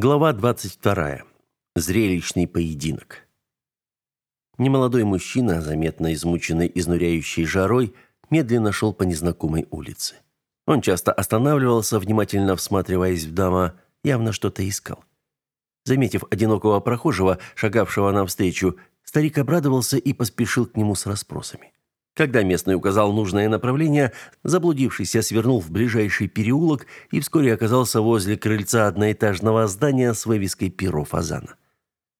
Глава 22. Зрелищный поединок. Немолодой мужчина, заметно измученный изнуряющей жарой, медленно шел по незнакомой улице. Он часто останавливался, внимательно всматриваясь в дома, явно что-то искал. Заметив одинокого прохожего, шагавшего навстречу, старик обрадовался и поспешил к нему с расспросами. Когда местный указал нужное направление, заблудившийся свернул в ближайший переулок и вскоре оказался возле крыльца одноэтажного здания с вывеской «Перо Фазана».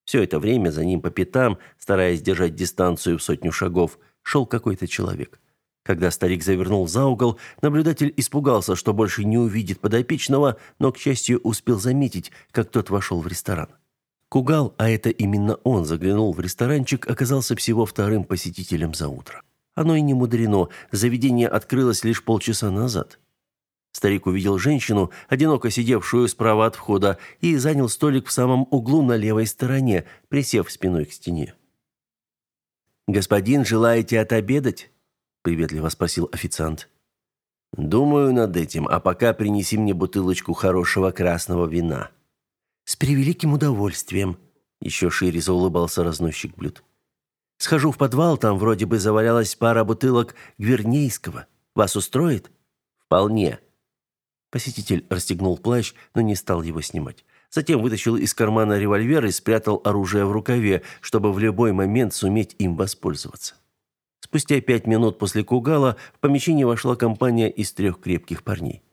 Все это время за ним по пятам, стараясь держать дистанцию в сотню шагов, шел какой-то человек. Когда старик завернул за угол, наблюдатель испугался, что больше не увидит подопечного, но, к счастью, успел заметить, как тот вошел в ресторан. Кугал, а это именно он, заглянул в ресторанчик, оказался всего вторым посетителем за утро. Оно и не мудрено, заведение открылось лишь полчаса назад. Старик увидел женщину, одиноко сидевшую справа от входа, и занял столик в самом углу на левой стороне, присев спиной к стене. «Господин, желаете отобедать?» – приветливо спросил официант. «Думаю над этим, а пока принеси мне бутылочку хорошего красного вина». «С превеликим удовольствием», – еще шире заулыбался разносчик блюд. Схожу в подвал, там вроде бы завалялась пара бутылок гвернейского. Вас устроит? Вполне. Посетитель расстегнул плащ, но не стал его снимать. Затем вытащил из кармана револьвер и спрятал оружие в рукаве, чтобы в любой момент суметь им воспользоваться. Спустя пять минут после Кугала в помещение вошла компания из трех крепких парней.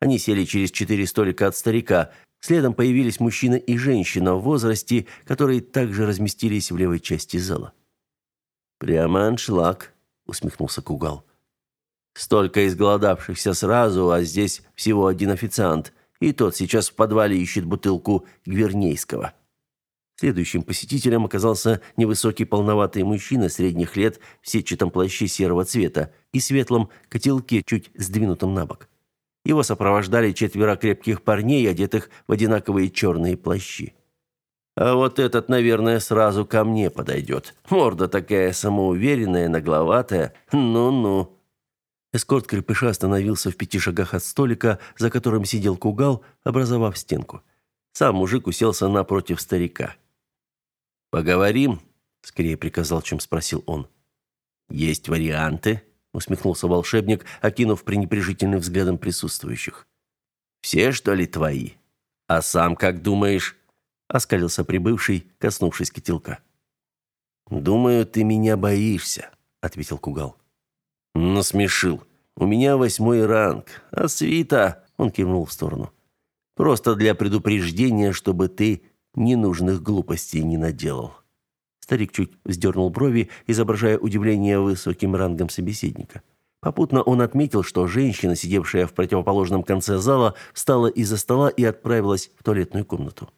Они сели через четыре столика от старика. Следом появились мужчина и женщина в возрасте, которые также разместились в левой части зала. «Прямо аншлаг», — усмехнулся Кугал. «Столько изголодавшихся сразу, а здесь всего один официант, и тот сейчас в подвале ищет бутылку гвернейского». Следующим посетителем оказался невысокий полноватый мужчина средних лет в сетчатом плаще серого цвета и светлом котелке, чуть сдвинутом на бок. Его сопровождали четверо крепких парней, одетых в одинаковые черные плащи. А вот этот, наверное, сразу ко мне подойдет. Морда такая самоуверенная, нагловатая. Ну-ну. Эскорт крепыша остановился в пяти шагах от столика, за которым сидел Кугал, образовав стенку. Сам мужик уселся напротив старика. «Поговорим?» – скорее приказал, чем спросил он. «Есть варианты?» – усмехнулся волшебник, окинув пренепрежительным взглядом присутствующих. «Все, что ли, твои? А сам как думаешь?» Оскалился прибывший, коснувшись котелка. Думаю, ты меня боишься, ответил Кугал. Насмешил. У меня восьмой ранг, а свита, он кивнул в сторону. Просто для предупреждения, чтобы ты ненужных глупостей не наделал. Старик чуть вздернул брови, изображая удивление высоким рангом собеседника. Попутно он отметил, что женщина, сидевшая в противоположном конце зала, встала из-за стола и отправилась в туалетную комнату.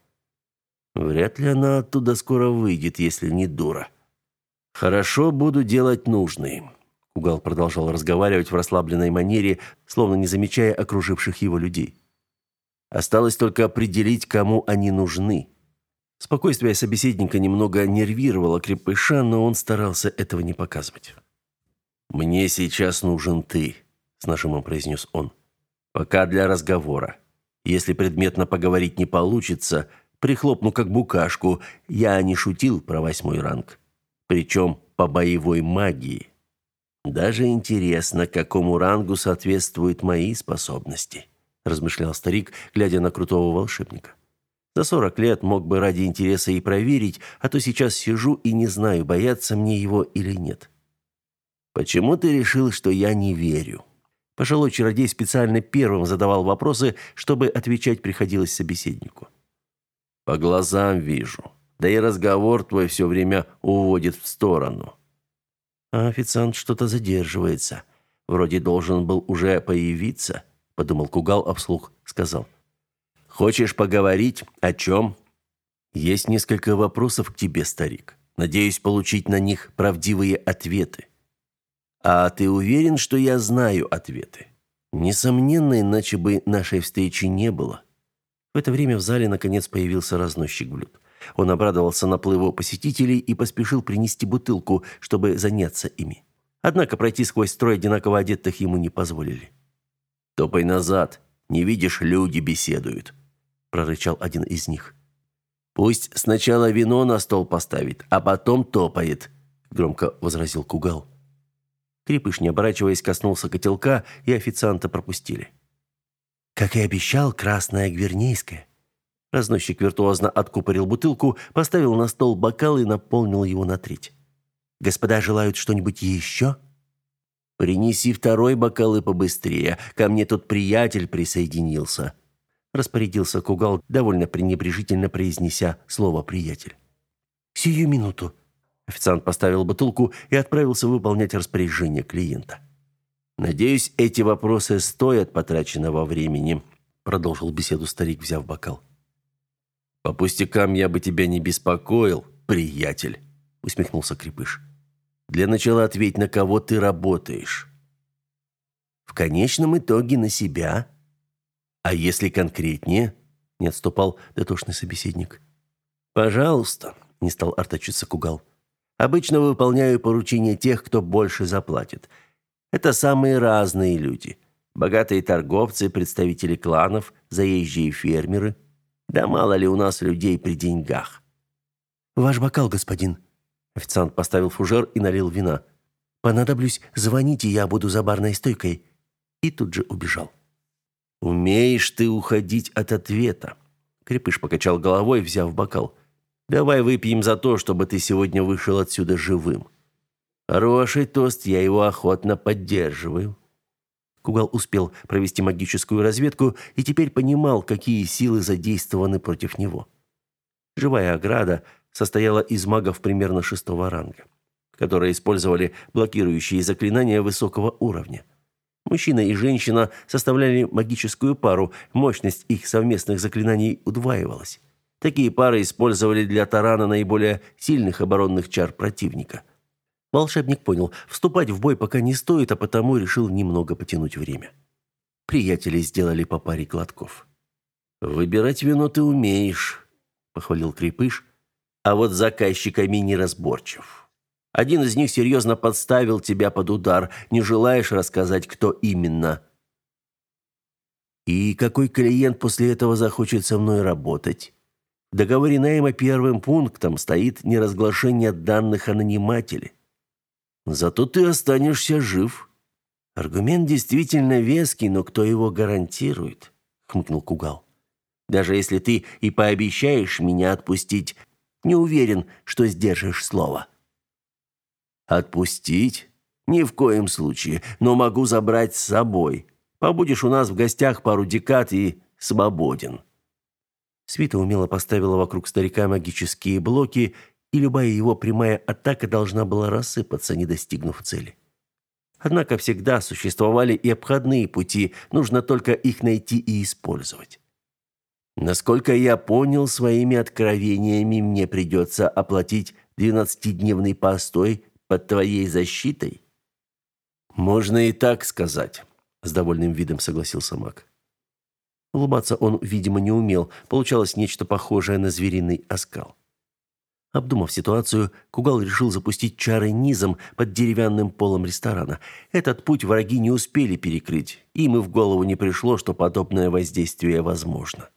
Вряд ли она оттуда скоро выйдет, если не дура. Хорошо, буду делать нужные. Кугал продолжал разговаривать в расслабленной манере, словно не замечая окруживших его людей. Осталось только определить, кому они нужны. Спокойствие собеседника немного нервировало крепыша, но он старался этого не показывать. «Мне сейчас нужен ты», — с нажимом произнес он. «Пока для разговора. Если предметно поговорить не получится, прихлопну как букашку. Я не шутил про восьмой ранг. Причем по боевой магии. Даже интересно, какому рангу соответствуют мои способности, размышлял старик, глядя на крутого волшебника. За сорок лет мог бы ради интереса и проверить, а то сейчас сижу и не знаю, бояться мне его или нет. Почему ты решил, что я не верю? Пожилой чародей специально первым задавал вопросы, чтобы отвечать приходилось собеседнику. По глазам вижу. Да и разговор твой все время уводит в сторону. А официант что-то задерживается. Вроде должен был уже появиться, подумал Кугал, а вслух сказал. Хочешь поговорить о чем? Есть несколько вопросов к тебе, старик. Надеюсь получить на них правдивые ответы. А ты уверен, что я знаю ответы? Несомненно, иначе бы нашей встречи не было. В это время в зале наконец появился разносчик блюд. Он обрадовался наплыву посетителей и поспешил принести бутылку, чтобы заняться ими. Однако пройти сквозь строй одинаково одетых ему не позволили. «Топай назад. Не видишь, люди беседуют». прорычал один из них. Пусть сначала вино на стол поставит, а потом топает, громко возразил Кугал. Крепыш, не оборачиваясь, коснулся котелка, и официанта пропустили. Как и обещал, красная гвирнейская. Разносчик виртуозно откупорил бутылку, поставил на стол бокал и наполнил его на треть. Господа желают что-нибудь еще?» «Принеси второй бокал и побыстрее. Ко мне тут приятель присоединился», — распорядился Кугал, довольно пренебрежительно произнеся слово «приятель». «Сию минуту». Официант поставил бутылку и отправился выполнять распоряжение клиента. «Надеюсь, эти вопросы стоят потраченного времени», — продолжил беседу старик, взяв бокал. «По пустякам я бы тебя не беспокоил, приятель», — усмехнулся Крепыш. Для начала ответь, на кого ты работаешь. В конечном итоге на себя. А если конкретнее? Не отступал дотошный собеседник. Пожалуйста, не стал артачиться Кугал. Обычно выполняю поручения тех, кто больше заплатит. Это самые разные люди. Богатые торговцы, представители кланов, заезжие фермеры. Да мало ли у нас людей при деньгах. Ваш бокал, господин, Официант поставил фужер и налил вина. «Понадоблюсь, звоните, я буду за барной стойкой». И тут же убежал. «Умеешь ты уходить от ответа?» Крепыш покачал головой, взяв бокал. «Давай выпьем за то, чтобы ты сегодня вышел отсюда живым». «Хороший тост, я его охотно поддерживаю». Кугал успел провести магическую разведку и теперь понимал, какие силы задействованы против него. Живая ограда – состояла из магов примерно шестого ранга, которые использовали блокирующие заклинания высокого уровня. Мужчина и женщина составляли магическую пару, мощность их совместных заклинаний удваивалась. Такие пары использовали для тарана наиболее сильных оборонных чар противника. Волшебник понял, вступать в бой пока не стоит, а потому решил немного потянуть время. Приятели сделали по паре глотков. «Выбирать вино ты умеешь», — похвалил Крепыш, а вот заказчиками неразборчив. Один из них серьезно подставил тебя под удар. Не желаешь рассказать, кто именно? И какой клиент после этого захочет со мной работать? В договоре найма первым пунктом стоит неразглашение данных о нанимателе. Зато ты останешься жив. Аргумент действительно веский, но кто его гарантирует? хмыкнул Кугал. Даже если ты и пообещаешь меня отпустить, не уверен, что сдержишь слово. Отпустить? Ни в коем случае, но могу забрать с собой. Побудешь у нас в гостях пару декад и свободен. Свита умело поставила вокруг старика магические блоки, и любая его прямая атака должна была рассыпаться, не достигнув цели. Однако всегда существовали и обходные пути, нужно только их найти и использовать. Насколько я понял, своими откровениями мне придется оплатить двенадцатидневный постой под твоей защитой. Можно и так сказать, с довольным видом согласился Мак. Улыбаться он, видимо, не умел, получалось нечто похожее на звериный оскал. Обдумав ситуацию, Кугал решил запустить чары низом под деревянным полом ресторана. Этот путь враги не успели перекрыть, им и в голову не пришло, что подобное воздействие возможно.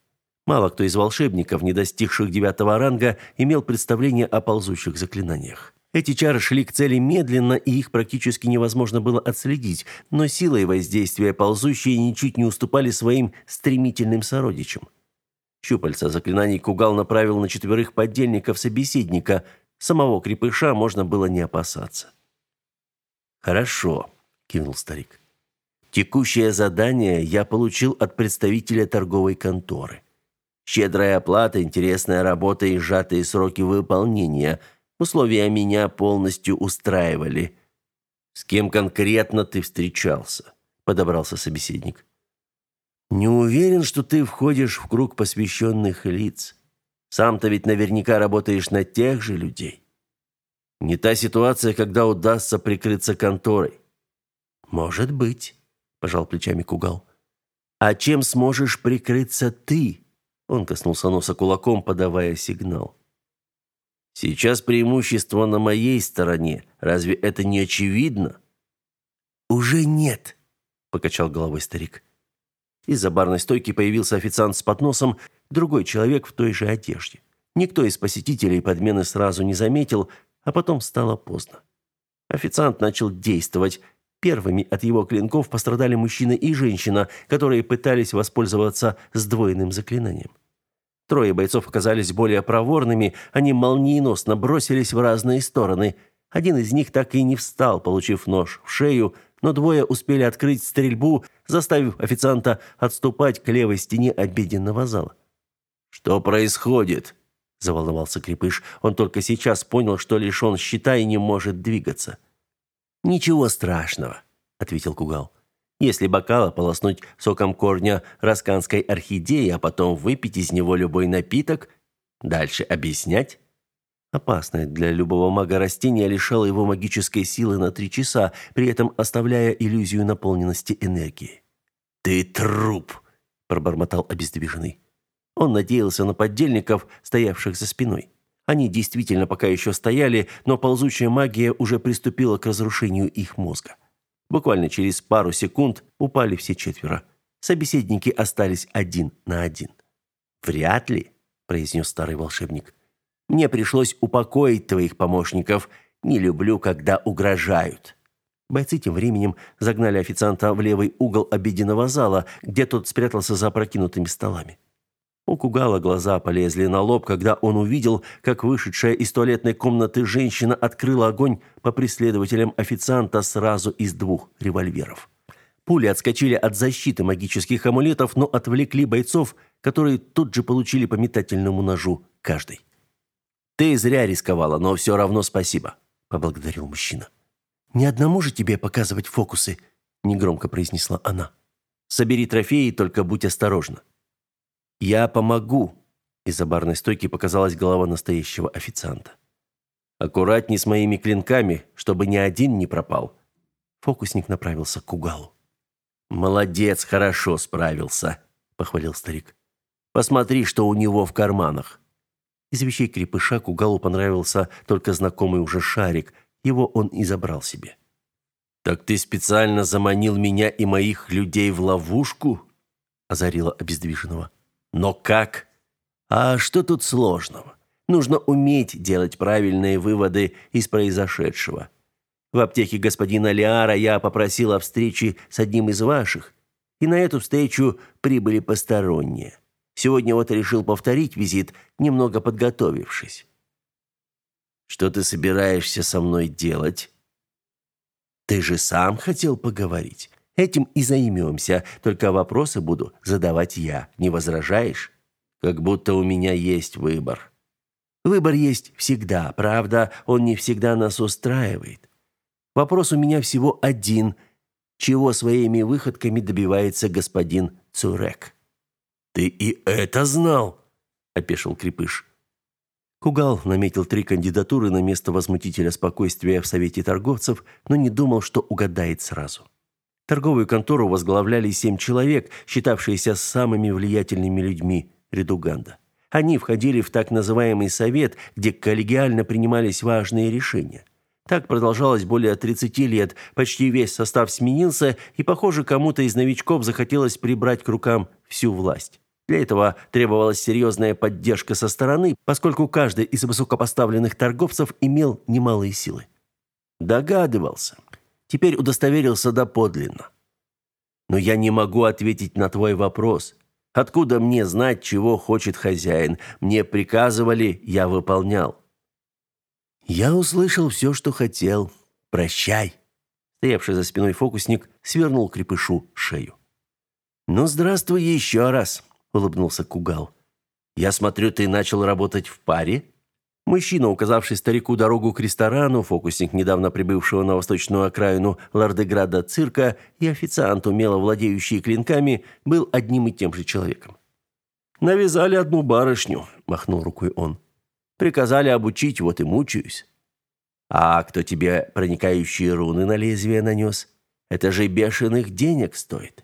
Мало кто из волшебников, не достигших девятого ранга, имел представление о ползущих заклинаниях. Эти чары шли к цели медленно, и их практически невозможно было отследить, но силой воздействия ползущие ничуть не уступали своим стремительным сородичам. Щупальца заклинаний Кугал направил на четверых подельников собеседника. Самого крепыша можно было не опасаться. «Хорошо», — кивнул старик. «Текущее задание я получил от представителя торговой конторы. Щедрая оплата, интересная работа и сжатые сроки выполнения. Условия меня полностью устраивали. С кем конкретно ты встречался? подобрался собеседник. Не уверен, что ты входишь в круг посвященных лиц. Сам-то ведь наверняка работаешь на тех же людей. Не та ситуация, когда удастся прикрыться конторой. Может быть, пожал плечами Кугал. А чем сможешь прикрыться ты? Он коснулся носа кулаком, подавая сигнал. Сейчас преимущество на моей стороне. Разве это не очевидно? Уже нет, покачал головой старик. Из-за барной стойки появился официант с подносом, другой человек в той же одежде. Никто из посетителей подмены сразу не заметил, а потом стало поздно. Официант начал действовать. Первыми от его клинков пострадали мужчина и женщина, которые пытались воспользоваться сдвоенным заклинанием. Трое бойцов оказались более проворными, они молниеносно бросились в разные стороны. Один из них так и не встал, получив нож в шею, но двое успели открыть стрельбу, заставив официанта отступать к левой стене обеденного зала. «Что происходит?» – заволновался Крепыш. Он только сейчас понял, что лишен щита и не может двигаться. «Ничего страшного», — ответил Кугал. «Если бокал ополоснуть соком корня расканской орхидеи, а потом выпить из него любой напиток, дальше объяснять?» Опасное для любого мага растение лишало его магической силы на три часа, при этом оставляя иллюзию наполненности энергии. «Ты труп!» – пробормотал обездвиженный. Он надеялся на поддельников, стоявших за спиной. Они действительно пока еще стояли, но ползучая магия уже приступила к разрушению их мозга. Буквально через пару секунд упали все четверо. Собеседники остались один на один. «Вряд ли», – произнес старый волшебник. «Мне пришлось упокоить твоих помощников. Не люблю, когда угрожают». Бойцы тем временем загнали официанта в левый угол обеденного зала, где тот спрятался за опрокинутыми столами. У Кугала глаза полезли на лоб, когда он увидел, как вышедшая из туалетной комнаты женщина открыла огонь по преследователям официанта сразу из двух револьверов. Пули отскочили от защиты магических амулетов, но отвлекли бойцов, которые тут же получили по метательному ножу каждый. «Ты зря рисковала, но все равно спасибо», — поблагодарил мужчина. «Ни одному же тебе показывать фокусы», — негромко произнесла она. «Собери трофеи, только будь осторожна». «Я помогу!» Из-за барной стойки показалась голова настоящего официанта. «Аккуратней с моими клинками, чтобы ни один не пропал!» Фокусник направился к Угалу. «Молодец, хорошо справился!» – похвалил старик. «Посмотри, что у него в карманах!» Из вещей крепыша Кугалу понравился только знакомый уже шарик. Его он и забрал себе. «Так ты специально заманил меня и моих людей в ловушку?» – озарила обездвиженного. Но как? А что тут сложного? Нужно уметь делать правильные выводы из произошедшего. В аптеке господина Лиара я попросил о встрече с одним из ваших, и на эту встречу прибыли посторонние. Сегодня вот решил повторить визит, немного подготовившись. Что ты собираешься со мной делать? Ты же сам хотел поговорить. Этим и займемся, только вопросы буду задавать я. Не возражаешь? Как будто у меня есть выбор. Выбор есть всегда, правда, он не всегда нас устраивает. Вопрос у меня всего один. Чего своими выходками добивается господин Цурек? Ты и это знал? опешил Крепыш. Кугал наметил три кандидатуры на место возмутителя спокойствия в Совете торговцев, но не думал, что угадает сразу. Торговую контору возглавляли семь человек, считавшиеся самыми влиятельными людьми Редуганда. Они входили в так называемый совет, где коллегиально принимались важные решения. Так продолжалось более 30 лет, почти весь состав сменился, и, похоже, кому-то из новичков захотелось прибрать к рукам всю власть. Для этого требовалась серьезная поддержка со стороны, поскольку каждый из высокопоставленных торговцев имел немалые силы. Догадывался. Теперь удостоверился доподлинно. Но я не могу ответить на твой вопрос. Откуда мне знать, чего хочет хозяин? Мне приказывали, я выполнял. Я услышал все, что хотел. Прощай. Стоявший за спиной фокусник свернул крепышу шею. Ну, здравствуй еще раз, улыбнулся Кугал. Я смотрю, ты начал работать в паре? Мужчина, указавший старику дорогу к ресторану, фокусник недавно прибывшего на восточную окраину Лардеграда цирка и официант, умело владеющий клинками, был одним и тем же человеком. «Навязали одну барышню», – махнул рукой он. «Приказали обучить, вот и мучаюсь». «А кто тебе проникающие руны на лезвие нанес? Это же бешеных денег стоит».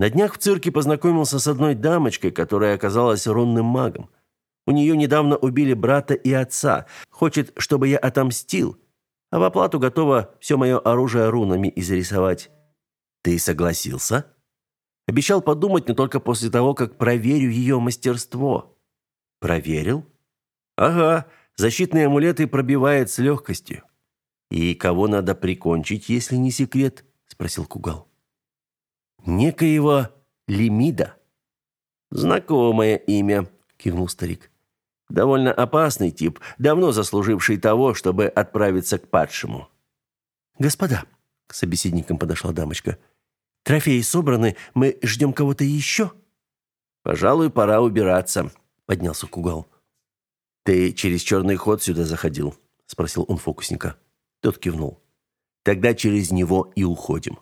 На днях в цирке познакомился с одной дамочкой, которая оказалась рунным магом. У нее недавно убили брата и отца. Хочет, чтобы я отомстил. А в оплату готова все мое оружие рунами изрисовать. Ты согласился? Обещал подумать, но только после того, как проверю ее мастерство. Проверил? Ага, защитные амулеты пробивает с легкостью. И кого надо прикончить, если не секрет? спросил Кугал. Некоего Лимида. Знакомое имя, кивнул старик. Довольно опасный тип, давно заслуживший того, чтобы отправиться к падшему. Господа, к собеседникам подошла дамочка. Трофеи собраны, мы ждем кого-то еще?» «Пожалуй, пора убираться», — поднялся Кугал. «Ты через черный ход сюда заходил?» — спросил он фокусника. Тот кивнул. «Тогда через него и уходим».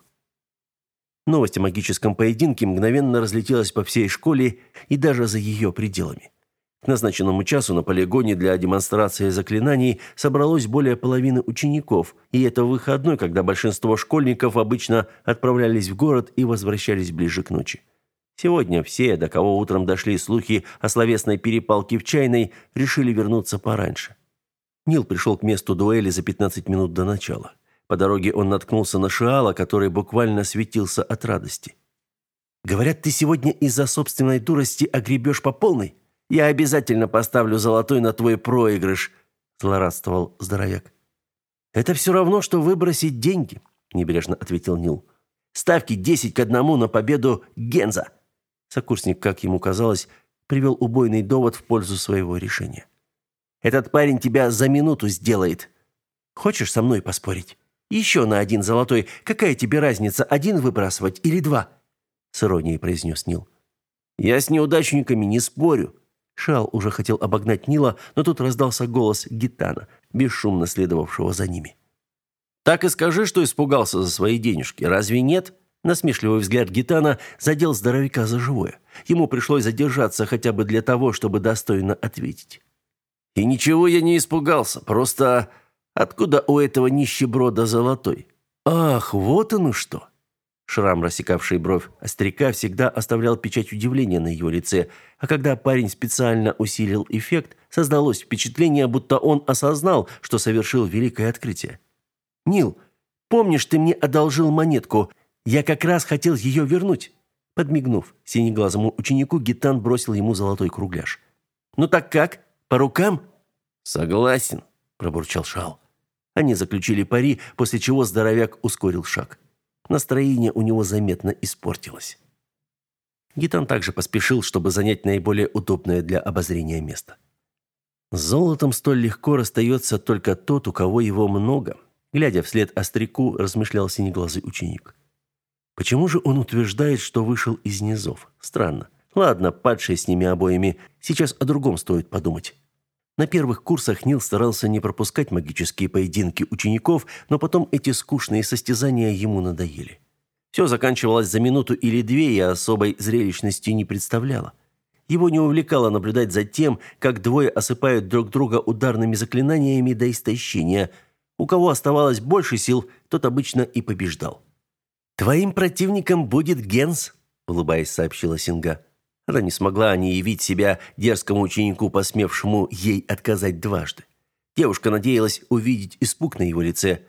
Новость о магическом поединке мгновенно разлетелась по всей школе и даже за ее пределами. К назначенному часу на полигоне для демонстрации заклинаний собралось более половины учеников, и это выходной, когда большинство школьников обычно отправлялись в город и возвращались ближе к ночи. Сегодня все, до кого утром дошли слухи о словесной перепалке в чайной, решили вернуться пораньше. Нил пришел к месту дуэли за 15 минут до начала. По дороге он наткнулся на Шиала, который буквально светился от радости. «Говорят, ты сегодня из-за собственной дурости огребешь по полной?» Я обязательно поставлю золотой на твой проигрыш, злорадствовал здоровяк. Это все равно что выбросить деньги, небрежно ответил Нил. Ставки 10 к одному на победу Генза. Сокурсник, как ему казалось, привел убойный довод в пользу своего решения. Этот парень тебя за минуту сделает. Хочешь со мной поспорить? Еще на один золотой. Какая тебе разница, один выбрасывать или два? С иронией произнес Нил. Я с неудачниками не спорю, Шал уже хотел обогнать Нила, но тут раздался голос Гитана, бесшумно следовавшего за ними. «Так и скажи, что испугался за свои денежки. Разве нет?» Насмешливый взгляд Гитана задел здоровяка за живое. Ему пришлось задержаться хотя бы для того, чтобы достойно ответить. «И ничего я не испугался. Просто откуда у этого нищеброда золотой?» «Ах, вот оно что!» Шрам, рассекавший бровь остряка, всегда оставлял печать удивления на его лице, а когда парень специально усилил эффект, создалось впечатление, будто он осознал, что совершил великое открытие. «Нил, помнишь, ты мне одолжил монетку? Я как раз хотел ее вернуть». Подмигнув синеглазому ученику, Гитан бросил ему золотой кругляш. «Ну так как? По рукам?» «Согласен», – пробурчал Шал. Они заключили пари, после чего здоровяк ускорил шаг. Настроение у него заметно испортилось. Гитан также поспешил, чтобы занять наиболее удобное для обозрения место. С золотом столь легко расстается только тот, у кого его много. Глядя вслед остряку, размышлял синеглазый ученик. Почему же он утверждает, что вышел из низов? Странно. Ладно, падшие с ними обоими. Сейчас о другом стоит подумать. На первых курсах Нил старался не пропускать магические поединки учеников, но потом эти скучные состязания ему надоели. Все заканчивалось за минуту или две и особой зрелищности не представляло. Его не увлекало наблюдать за тем, как двое осыпают друг друга ударными заклинаниями до истощения. У кого оставалось больше сил, тот обычно и побеждал. «Твоим противником будет Генс», — улыбаясь, сообщила Синга. Она не смогла не явить себя дерзкому ученику, посмевшему ей отказать дважды. Девушка надеялась увидеть испуг на его лице.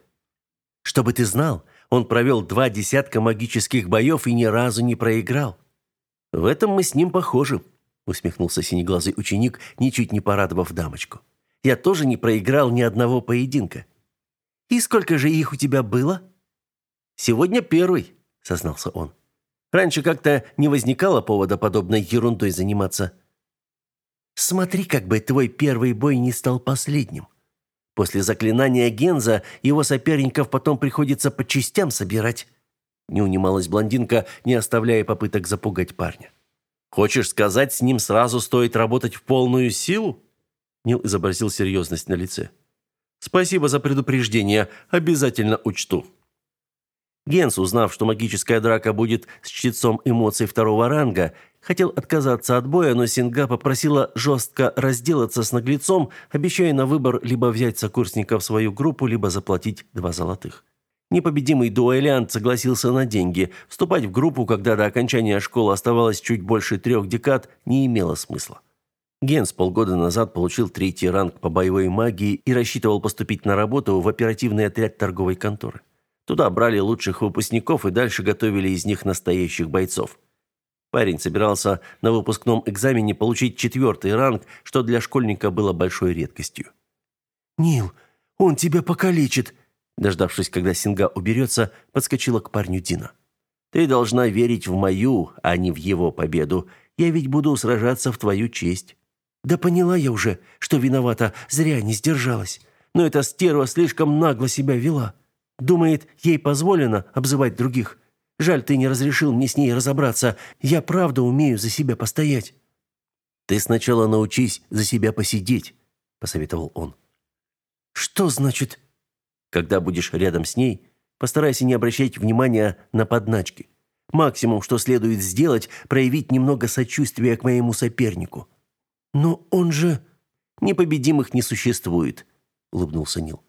«Чтобы ты знал, он провел два десятка магических боев и ни разу не проиграл». «В этом мы с ним похожи», — усмехнулся синеглазый ученик, ничуть не порадовав дамочку. «Я тоже не проиграл ни одного поединка». «И сколько же их у тебя было?» «Сегодня первый», — сознался он. Раньше как-то не возникало повода подобной ерундой заниматься. Смотри, как бы твой первый бой не стал последним. После заклинания Генза его соперников потом приходится по частям собирать. Не унималась блондинка, не оставляя попыток запугать парня. Хочешь сказать, с ним сразу стоит работать в полную силу? Нил изобразил серьезность на лице. Спасибо за предупреждение, обязательно учту. Генс, узнав, что магическая драка будет с чтецом эмоций второго ранга, хотел отказаться от боя, но Синга попросила жестко разделаться с наглецом, обещая на выбор либо взять сокурсника в свою группу, либо заплатить два золотых. Непобедимый дуэлянт согласился на деньги. Вступать в группу, когда до окончания школы оставалось чуть больше трех декад, не имело смысла. Генс полгода назад получил третий ранг по боевой магии и рассчитывал поступить на работу в оперативный отряд торговой конторы. Туда брали лучших выпускников и дальше готовили из них настоящих бойцов. Парень собирался на выпускном экзамене получить четвертый ранг, что для школьника было большой редкостью. «Нил, он тебя покалечит!» Дождавшись, когда Синга уберется, подскочила к парню Дина. «Ты должна верить в мою, а не в его победу. Я ведь буду сражаться в твою честь». «Да поняла я уже, что виновата, зря не сдержалась. Но эта стерва слишком нагло себя вела. Думает, ей позволено обзывать других. Жаль, ты не разрешил мне с ней разобраться. Я правда умею за себя постоять». «Ты сначала научись за себя посидеть», — посоветовал он. «Что значит?» «Когда будешь рядом с ней, постарайся не обращать внимания на подначки. Максимум, что следует сделать, проявить немного сочувствия к моему сопернику». «Но он же...» «Непобедимых не существует», — улыбнулся Нил.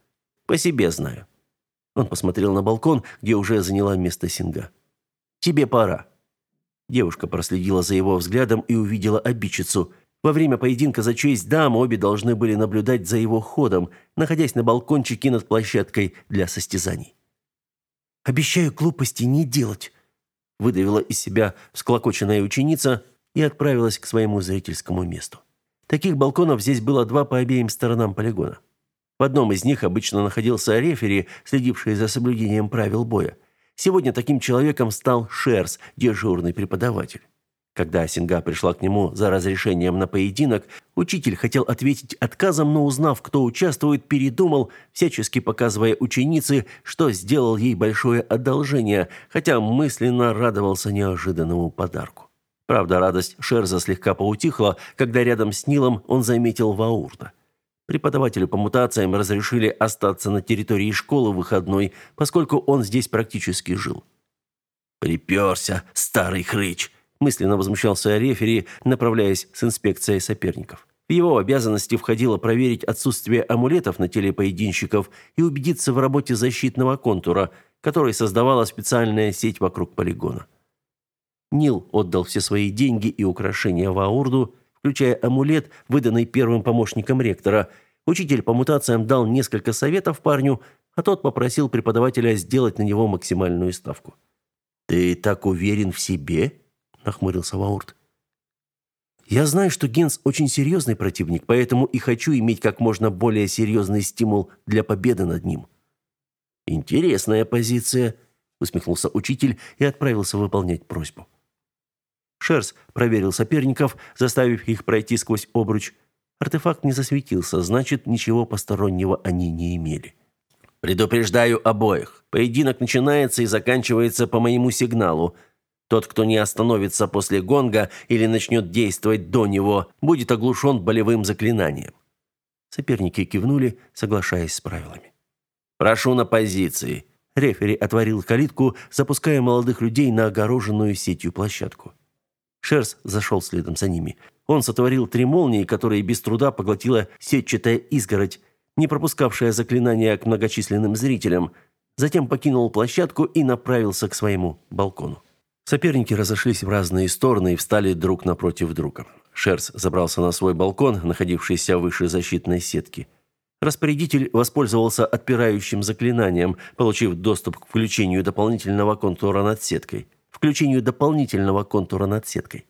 «По себе знаю». Он посмотрел на балкон, где уже заняла место Синга. Тебе пора». Девушка проследила за его взглядом и увидела обидчицу. Во время поединка за честь дам обе должны были наблюдать за его ходом, находясь на балкончике над площадкой для состязаний. «Обещаю глупости не делать», — выдавила из себя всклокоченная ученица и отправилась к своему зрительскому месту. Таких балконов здесь было два по обеим сторонам полигона. В одном из них обычно находился рефери, следивший за соблюдением правил боя. Сегодня таким человеком стал Шерс, дежурный преподаватель. Когда Синга пришла к нему за разрешением на поединок, учитель хотел ответить отказом, но узнав, кто участвует, передумал, всячески показывая ученице, что сделал ей большое одолжение, хотя мысленно радовался неожиданному подарку. Правда, радость Шерза слегка поутихла, когда рядом с Нилом он заметил Ваурда. Преподавателю по мутациям разрешили остаться на территории школы выходной, поскольку он здесь практически жил. «Приперся, старый хрыч!» – мысленно возмущался рефери, направляясь с инспекцией соперников. В его обязанности входило проверить отсутствие амулетов на теле поединщиков и убедиться в работе защитного контура, который создавала специальная сеть вокруг полигона. Нил отдал все свои деньги и украшения Ваурду, включая амулет, выданный первым помощником ректора. Учитель по мутациям дал несколько советов парню, а тот попросил преподавателя сделать на него максимальную ставку. «Ты так уверен в себе?» – нахмурился Ваурт. «Я знаю, что Генс очень серьезный противник, поэтому и хочу иметь как можно более серьезный стимул для победы над ним». «Интересная позиция», – усмехнулся учитель и отправился выполнять просьбу. Шерс проверил соперников, заставив их пройти сквозь обруч. Артефакт не засветился, значит, ничего постороннего они не имели. «Предупреждаю обоих. Поединок начинается и заканчивается по моему сигналу. Тот, кто не остановится после гонга или начнет действовать до него, будет оглушен болевым заклинанием». Соперники кивнули, соглашаясь с правилами. «Прошу на позиции». Рефери отворил калитку, запуская молодых людей на огороженную сетью площадку. Шерс зашел следом за ними. Он сотворил три молнии, которые без труда поглотила сетчатая изгородь, не пропускавшая заклинания к многочисленным зрителям. Затем покинул площадку и направился к своему балкону. Соперники разошлись в разные стороны и встали друг напротив друга. Шерс забрался на свой балкон, находившийся выше защитной сетки. Распорядитель воспользовался отпирающим заклинанием, получив доступ к включению дополнительного контура над сеткой – включению дополнительного контура над сеткой.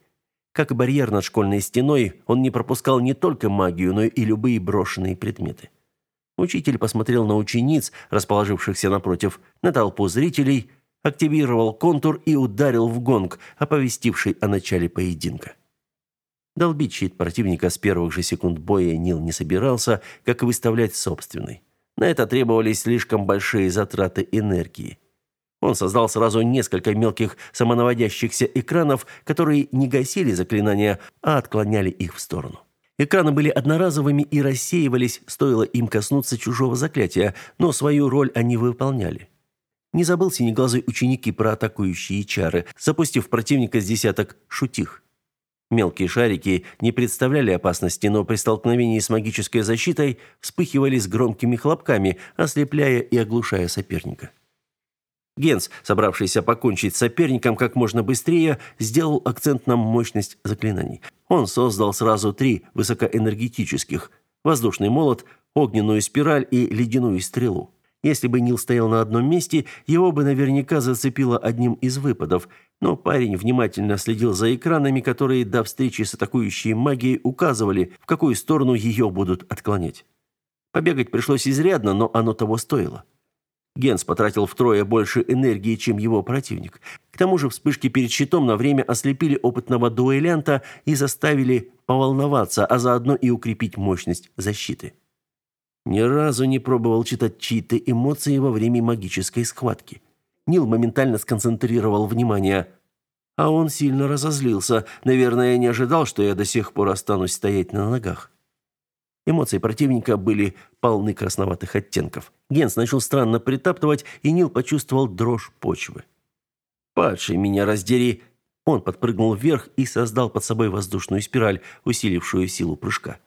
Как барьер над школьной стеной, он не пропускал не только магию, но и любые брошенные предметы. Учитель посмотрел на учениц, расположившихся напротив, на толпу зрителей, активировал контур и ударил в гонг, оповестивший о начале поединка. Долбить щит противника с первых же секунд боя Нил не собирался, как и выставлять собственный. На это требовались слишком большие затраты энергии. Он создал сразу несколько мелких самонаводящихся экранов, которые не гасили заклинания, а отклоняли их в сторону. Экраны были одноразовыми и рассеивались, стоило им коснуться чужого заклятия, но свою роль они выполняли. Не забыл синеглазый ученик и про атакующие чары, запустив противника с десяток шутих. Мелкие шарики не представляли опасности, но при столкновении с магической защитой вспыхивали с громкими хлопками, ослепляя и оглушая соперника. Генс, собравшийся покончить с соперником как можно быстрее, сделал акцент на мощность заклинаний. Он создал сразу три высокоэнергетических – воздушный молот, огненную спираль и ледяную стрелу. Если бы Нил стоял на одном месте, его бы наверняка зацепило одним из выпадов, но парень внимательно следил за экранами, которые до встречи с атакующей магией указывали, в какую сторону ее будут отклонять. Побегать пришлось изрядно, но оно того стоило. Генс потратил втрое больше энергии, чем его противник. К тому же вспышки перед щитом на время ослепили опытного дуэлянта и заставили поволноваться, а заодно и укрепить мощность защиты. Ни разу не пробовал читать чьи-то эмоции во время магической схватки. Нил моментально сконцентрировал внимание. А он сильно разозлился. Наверное, не ожидал, что я до сих пор останусь стоять на ногах. Эмоции противника были полны красноватых оттенков. Генс начал странно притаптывать, и Нил почувствовал дрожь почвы. «Падший меня раздери!» Он подпрыгнул вверх и создал под собой воздушную спираль, усилившую силу прыжка.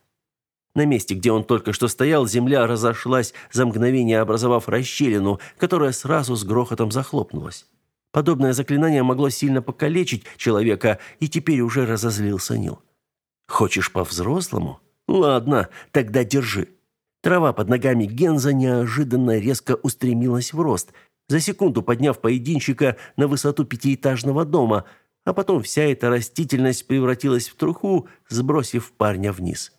На месте, где он только что стоял, земля разошлась за мгновение, образовав расщелину, которая сразу с грохотом захлопнулась. Подобное заклинание могло сильно покалечить человека, и теперь уже разозлился Нил. «Хочешь по-взрослому? Ладно, тогда держи». Трава под ногами Генза неожиданно резко устремилась в рост, за секунду подняв поединщика на высоту пятиэтажного дома, а потом вся эта растительность превратилась в труху, сбросив парня вниз.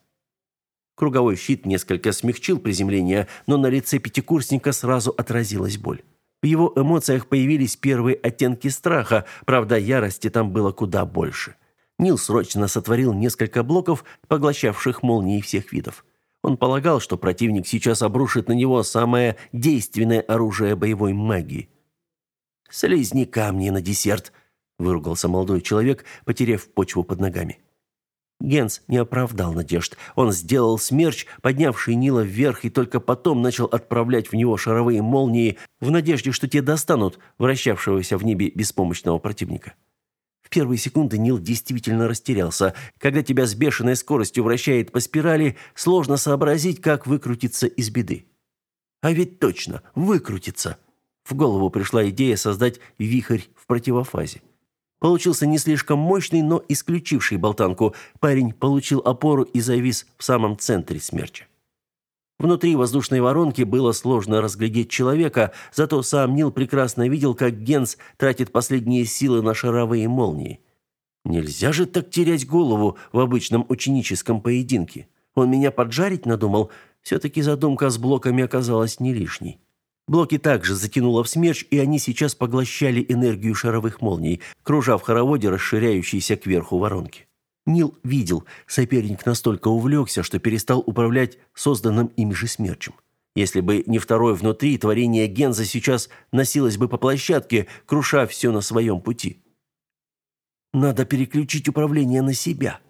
Круговой щит несколько смягчил приземление, но на лице пятикурсника сразу отразилась боль. В его эмоциях появились первые оттенки страха, правда, ярости там было куда больше. Нил срочно сотворил несколько блоков, поглощавших молнии всех видов. Он полагал, что противник сейчас обрушит на него самое действенное оружие боевой магии. «Слизни камни на десерт», – выругался молодой человек, потеряв почву под ногами. Генс не оправдал надежд. Он сделал смерч, поднявший Нила вверх, и только потом начал отправлять в него шаровые молнии в надежде, что те достанут вращавшегося в небе беспомощного противника. Первые секунды Нил действительно растерялся. Когда тебя с бешеной скоростью вращает по спирали, сложно сообразить, как выкрутиться из беды. А ведь точно, выкрутиться. В голову пришла идея создать вихрь в противофазе. Получился не слишком мощный, но исключивший болтанку. Парень получил опору и завис в самом центре смерча. Внутри воздушной воронки было сложно разглядеть человека, зато сам Нил прекрасно видел, как Генс тратит последние силы на шаровые молнии. Нельзя же так терять голову в обычном ученическом поединке. Он меня поджарить надумал. Все-таки задумка с блоками оказалась не лишней. Блоки также затянуло в смерч, и они сейчас поглощали энергию шаровых молний, кружа в хороводе расширяющейся кверху воронки. Нил видел, соперник настолько увлекся, что перестал управлять созданным ими же смерчем. Если бы не второй внутри, творение Генза сейчас носилось бы по площадке, круша все на своем пути. Надо переключить управление на себя.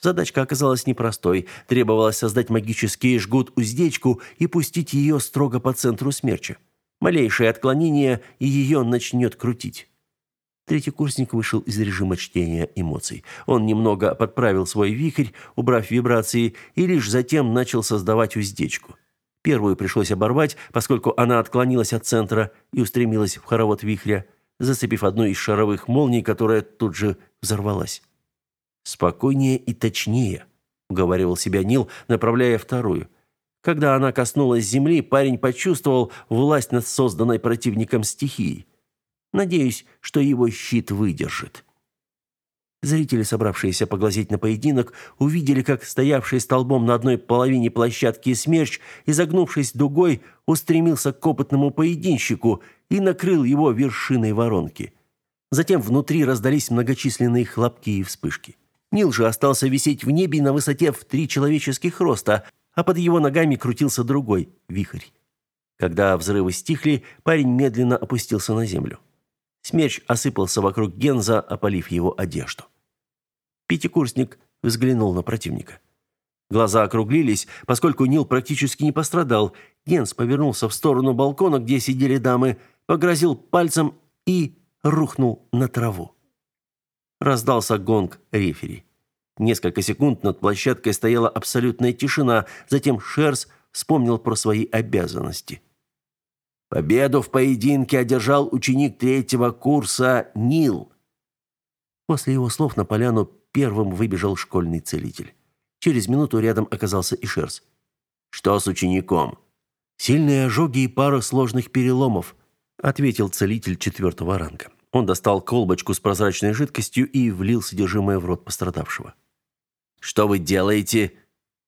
Задачка оказалась непростой. Требовалось создать магический жгут-уздечку и пустить ее строго по центру смерча. Малейшее отклонение, и ее начнет крутить. Третий курсник вышел из режима чтения эмоций. Он немного подправил свой вихрь, убрав вибрации, и лишь затем начал создавать уздечку. Первую пришлось оборвать, поскольку она отклонилась от центра и устремилась в хоровод вихря, зацепив одну из шаровых молний, которая тут же взорвалась. «Спокойнее и точнее», — уговаривал себя Нил, направляя вторую. Когда она коснулась земли, парень почувствовал власть над созданной противником стихией. Надеюсь, что его щит выдержит. Зрители, собравшиеся поглазеть на поединок, увидели, как стоявший столбом на одной половине площадки смерч, изогнувшись дугой, устремился к опытному поединщику и накрыл его вершиной воронки. Затем внутри раздались многочисленные хлопки и вспышки. Нил же остался висеть в небе на высоте в три человеческих роста, а под его ногами крутился другой вихрь. Когда взрывы стихли, парень медленно опустился на землю. Смерч осыпался вокруг Генза, опалив его одежду. Пятикурсник взглянул на противника. Глаза округлились, поскольку Нил практически не пострадал. Генс повернулся в сторону балкона, где сидели дамы, погрозил пальцем и рухнул на траву. Раздался гонг рефери. Несколько секунд над площадкой стояла абсолютная тишина, затем Шерс вспомнил про свои обязанности. Победу в поединке одержал ученик третьего курса Нил. После его слов на поляну первым выбежал школьный целитель. Через минуту рядом оказался и Шерс. «Что с учеником?» Сильные ожоги и пара сложных переломов, ответил целитель четвертого ранга. Он достал колбочку с прозрачной жидкостью и влил содержимое в рот пострадавшего. Что вы делаете?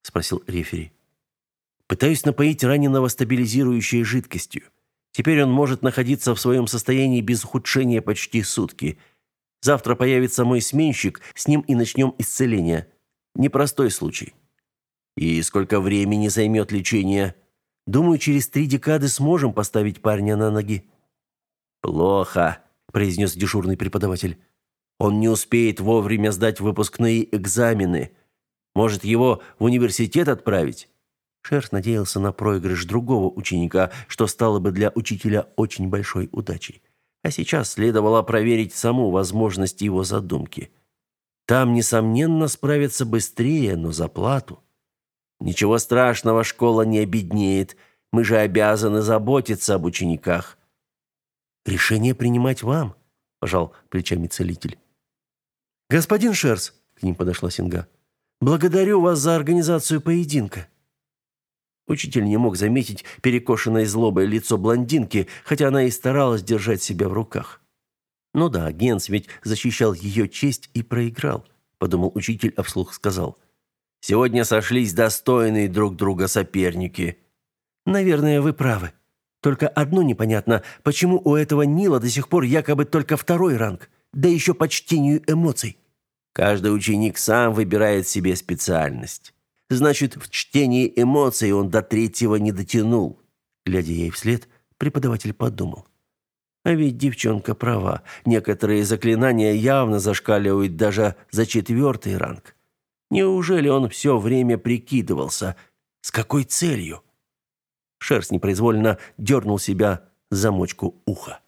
спросил рефери. Пытаюсь напоить раненого стабилизирующей жидкостью. Теперь он может находиться в своем состоянии без ухудшения почти сутки. Завтра появится мой сменщик, с ним и начнем исцеление. Непростой случай. И сколько времени займет лечение? Думаю, через три декады сможем поставить парня на ноги. Плохо, произнес дежурный преподаватель. Он не успеет вовремя сдать выпускные экзамены. Может, его в университет отправить? Шерс надеялся на проигрыш другого ученика, что стало бы для учителя очень большой удачей. А сейчас следовало проверить саму возможность его задумки. Там, несомненно, справятся быстрее, но за плату. Ничего страшного, школа не обеднеет. Мы же обязаны заботиться об учениках. Решение принимать вам, пожал плечами целитель. Господин Шерс, к ним подошла Синга. Благодарю вас за организацию поединка. Учитель не мог заметить перекошенное злобой лицо блондинки, хотя она и старалась держать себя в руках. Ну да, Генс ведь защищал ее честь и проиграл, подумал учитель, а вслух сказал: "Сегодня сошлись достойные друг друга соперники". Наверное, вы правы. Только одно непонятно, почему у этого Нила до сих пор якобы только второй ранг, да еще по чтению эмоций. Каждый ученик сам выбирает себе специальность. Значит, в чтении эмоций он до третьего не дотянул. Глядя ей вслед, преподаватель подумал. А ведь девчонка права. Некоторые заклинания явно зашкаливают даже за четвертый ранг. Неужели он все время прикидывался? С какой целью? Шерсть непроизвольно дернул себя за мочку уха.